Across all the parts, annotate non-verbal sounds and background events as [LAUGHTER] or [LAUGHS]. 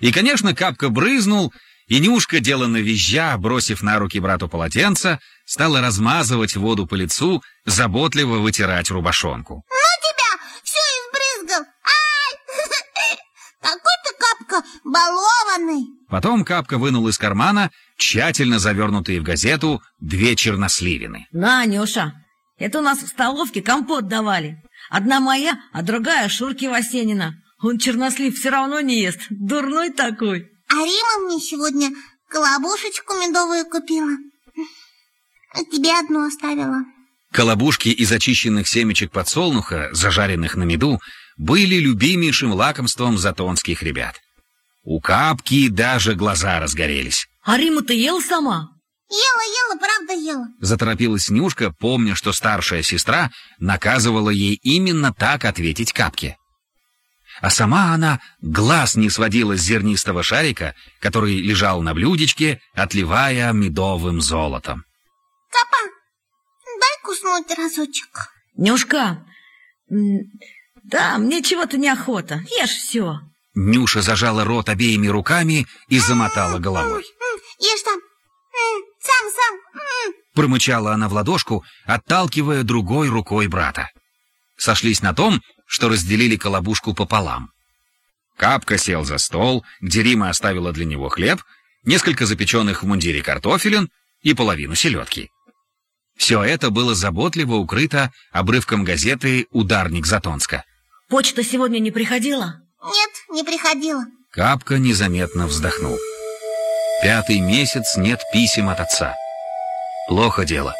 И, конечно, капка брызнул, и Нюшка, деланно визжа, бросив на руки брату полотенце, стала размазывать воду по лицу, заботливо вытирать рубашонку. Ну тебя, все избрызгал. Ай! [LAUGHS] Какой ты, Капка, балованный. Потом Капка вынул из кармана тщательно завернутые в газету две черносливины. На, Нюша, это у нас в столовке компот давали. Одна моя, а другая Шурки Васенина. Он чернослив все равно не ест. Дурной такой. А Рима мне сегодня колобушечку медовую купила. А тебе одну оставила. Колобушки из очищенных семечек подсолнуха, зажаренных на меду, были любимейшим лакомством затонских ребят. У Капки даже глаза разгорелись. А Рима ты ела сама? Ела, ела, правда ела. Заторопилась Нюшка, помня, что старшая сестра наказывала ей именно так ответить Капке. А сама она глаз не сводила с зернистого шарика, который лежал на блюдечке, отливая медовым золотом. Капа, дай куснуть разочек. Нюшка, да, мне чего-то неохота. Ешь все. Нюша зажала рот обеими руками и замотала головой. Ешь там. Сам, сам. Промычала она в ладошку, отталкивая другой рукой брата. Сошлись на том, что разделили колобушку пополам. Капка сел за стол, где Рима оставила для него хлеб, несколько запеченных в мундире картофелин и половину селедки. Все это было заботливо укрыто обрывком газеты «Ударник Затонска». «Почта сегодня не приходила?» «Нет, не приходила». Капка незаметно вздохнул. Пятый месяц нет писем от отца. Плохо дело.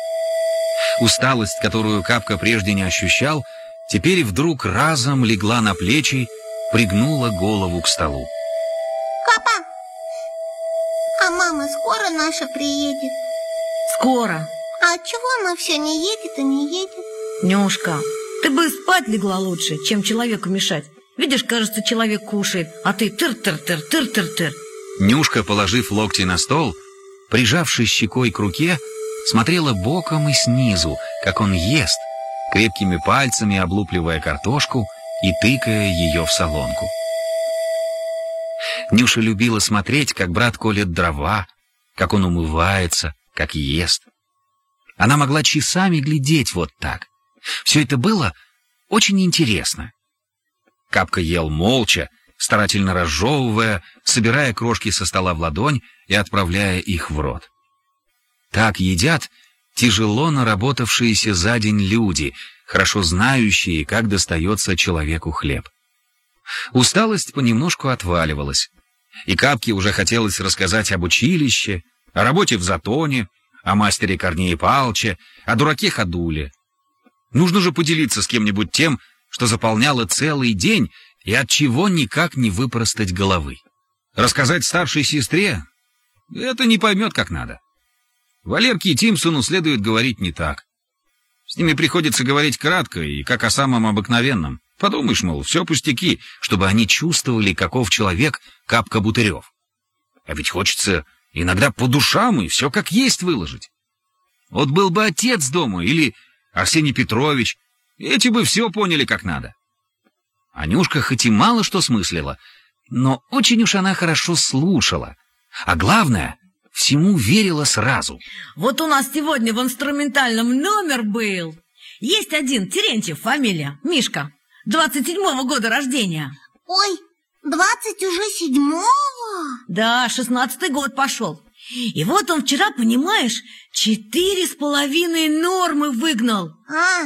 Усталость, которую Капка прежде не ощущал, теперь вдруг разом легла на плечи, пригнула голову к столу. «Капа, а мама скоро наша приедет?» «Скоро», а чего она все не едет и не едет? Нюшка, ты бы спать легла лучше, чем человеку мешать. Видишь, кажется, человек кушает, а ты тыр-тыр-тыр, тыр-тыр-тыр. Нюшка, положив локти на стол, прижавшись щекой к руке, смотрела боком и снизу, как он ест, крепкими пальцами облупливая картошку и тыкая ее в солонку. Нюша любила смотреть, как брат колет дрова, как он умывается, как ест. Она могла часами глядеть вот так. Все это было очень интересно. Капка ел молча, старательно разжевывая, собирая крошки со стола в ладонь и отправляя их в рот. Так едят тяжело наработавшиеся за день люди, хорошо знающие, как достается человеку хлеб. Усталость понемножку отваливалась, и Капке уже хотелось рассказать об училище, о работе в Затоне, о мастере Корнее Палче, о дураке Ходуле. Нужно же поделиться с кем-нибудь тем, что заполняло целый день и от чего никак не выпростать головы. Рассказать старшей сестре — это не поймет как надо. Валерке и Тимсону следует говорить не так. С ними приходится говорить кратко и как о самом обыкновенном. Подумаешь, мол, все пустяки, чтобы они чувствовали, каков человек Капка Бутырев. А ведь хочется Иногда по душам и все как есть выложить. Вот был бы отец дома или Арсений Петрович, эти бы все поняли как надо. Анюшка хоть и мало что смыслила, но очень уж она хорошо слушала. А главное, всему верила сразу. Вот у нас сегодня в инструментальном номер был. Есть один, Терентьев, фамилия, Мишка, 27-го года рождения. Ой, Двадцать уже седьмого? Да, шестнадцатый год пошел. И вот он вчера, понимаешь, четыре с половиной нормы выгнал. А,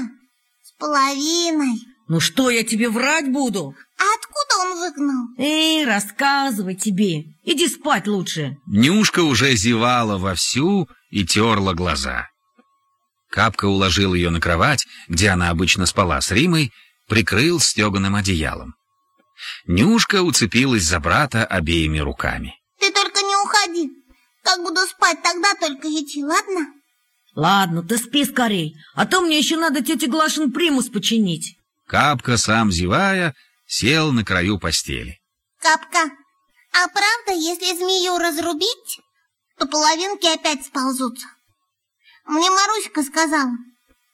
с половиной. Ну что я тебе врать буду? Откуда он выгнал? Эй, рассказывай тебе. Иди спать лучше. Нюшка уже зевала вовсю и терла глаза. Капка уложил ее на кровать, где она обычно спала с Римой, прикрыл стеганым одеялом. Нюшка уцепилась за брата обеими руками. Ты только не уходи. Как буду спать, тогда только иди, ладно? Ладно, ты спи скорей, а то мне еще надо тете Глашин примус починить. Капка, сам зевая, сел на краю постели. Капка, а правда, если змею разрубить, то половинки опять сползутся? Мне Маруська сказала.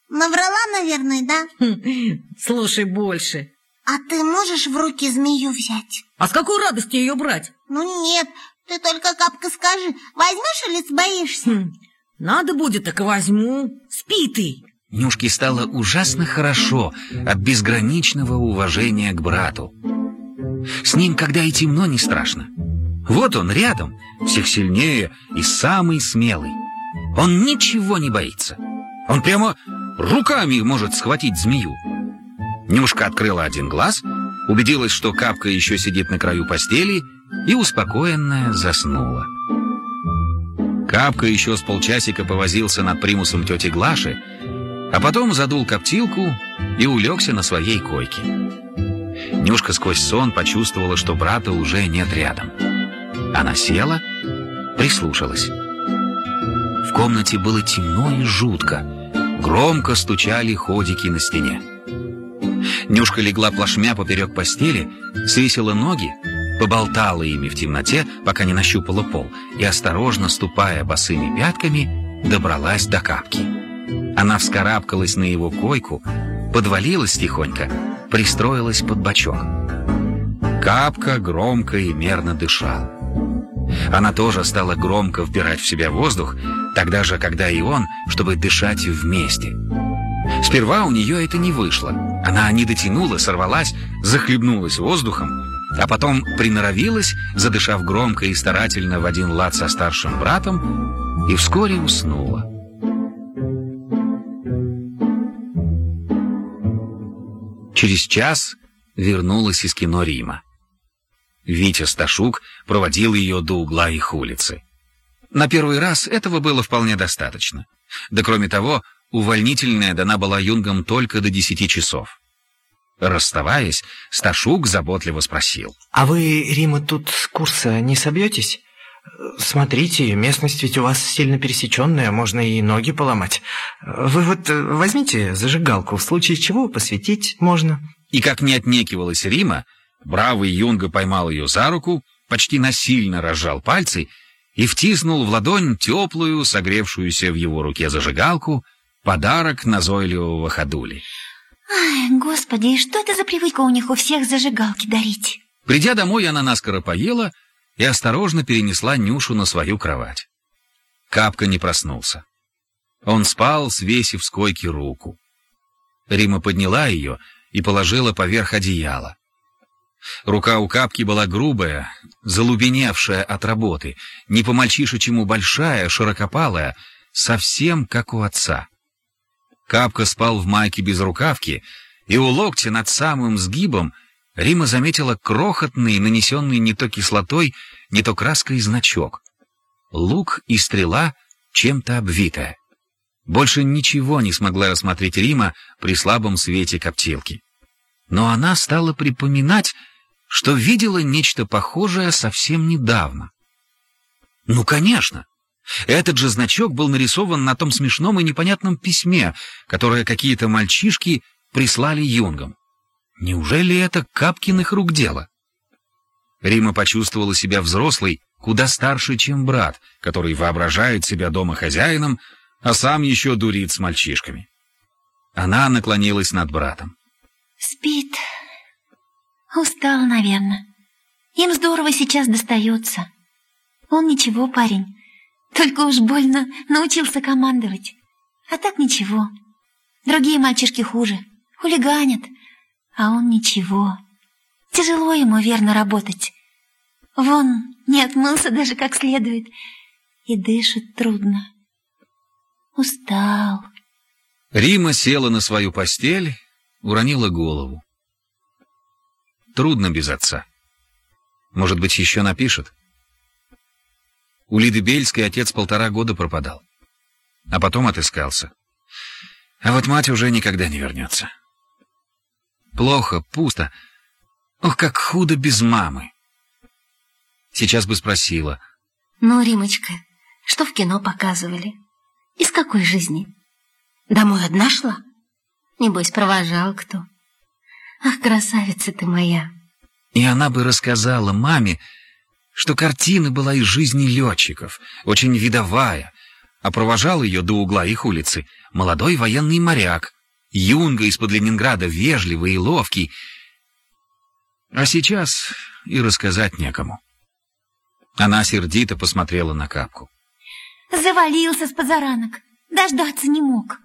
Наврала, наверное, да? [LAUGHS] Слушай больше. А ты можешь в руки змею взять? А с какой радости ее брать? Ну нет, ты только капка скажи, возьмешь или сбоишься? Хм, надо будет, так и возьму. Спи ты. Нюшке стало ужасно хорошо от безграничного уважения к брату. С ним, когда и темно, не страшно. Вот он рядом, всех сильнее и самый смелый. Он ничего не боится. Он прямо руками может схватить змею. Нюшка открыла один глаз, убедилась, что капка еще сидит на краю постели, и успокоенная заснула. Капка еще с полчасика повозился над примусом тети Глаши, а потом задул коптилку и улегся на своей койке. Нюшка сквозь сон почувствовала, что брата уже нет рядом. Она села, прислушалась. В комнате было темно и жутко. Громко стучали ходики на стене. Нюшка легла плашмя поперек постели, свесила ноги, поболтала ими в темноте, пока не нащупала пол, и, осторожно ступая босыми пятками, добралась до капки. Она вскарабкалась на его койку, подвалилась тихонько, пристроилась под бочок. Капка громко и мерно дышал. Она тоже стала громко вбирать в себя воздух, тогда же, когда и он, чтобы дышать вместе. Сперва у нее это не вышло. Она не дотянула, сорвалась, захлебнулась воздухом, а потом приноровилась, задышав громко и старательно в один лад со старшим братом, и вскоре уснула. Через час вернулась из кино Рима. Витя Сташук проводил ее до угла их улицы. На первый раз этого было вполне достаточно. Да кроме того, увольнительная дана была юнгам только до десяти часов. Расставаясь, Сташук заботливо спросил. «А вы, Рима, тут с курса не собьетесь? Смотрите, местность ведь у вас сильно пересеченная, можно и ноги поломать. Вы вот возьмите зажигалку, в случае чего посветить можно». И как не отнекивалась Рима, Бравый Юнга поймал ее за руку, почти насильно разжал пальцы и втиснул в ладонь теплую, согревшуюся в его руке зажигалку, подарок назойливого ходули. Ай, господи, и что это за привычка у них у всех зажигалки дарить? Придя домой, она наскоро поела и осторожно перенесла Нюшу на свою кровать. Капка не проснулся. Он спал, свесив с койки руку. Рима подняла ее и положила поверх одеяла. Рука у капки была грубая, залубеневшая от работы, не по-мальчишечему большая, широкопалая, совсем как у отца. Капка спал в майке без рукавки, и у локтя над самым сгибом Рима заметила крохотный, нанесенный не то кислотой, не то краской значок. Лук и стрела чем-то обвитая. Больше ничего не смогла рассмотреть Рима при слабом свете коптилки. Но она стала припоминать, что видела нечто похожее совсем недавно. Ну, конечно. Этот же значок был нарисован на том смешном и непонятном письме, которое какие-то мальчишки прислали юнгам. Неужели это Капкиных рук дело? Рима почувствовала себя взрослой, куда старше, чем брат, который воображает себя дома хозяином, а сам еще дурит с мальчишками. Она наклонилась над братом. Спит. Устал, наверное. Им здорово сейчас достается. Он ничего, парень. Только уж больно научился командовать. А так ничего. Другие мальчишки хуже. Хулиганят. А он ничего. Тяжело ему верно работать. Вон, не отмылся даже как следует. И дышит трудно. Устал. Рима села на свою постель уронила голову. Трудно без отца. Может быть, еще напишет? У Лиды Бельской отец полтора года пропадал, а потом отыскался. А вот мать уже никогда не вернется. Плохо, пусто. Ох, как худо без мамы. Сейчас бы спросила. Ну, Римочка, что в кино показывали? Из какой жизни? Домой одна шла? Небось, провожал кто. Ах, красавица ты моя. И она бы рассказала маме, что картина была из жизни летчиков, очень видовая, а провожал ее до угла их улицы молодой военный моряк, юнга из-под Ленинграда, вежливый и ловкий, А сейчас и рассказать некому. Она сердито посмотрела на капку. Завалился с позаранок. Дождаться не мог.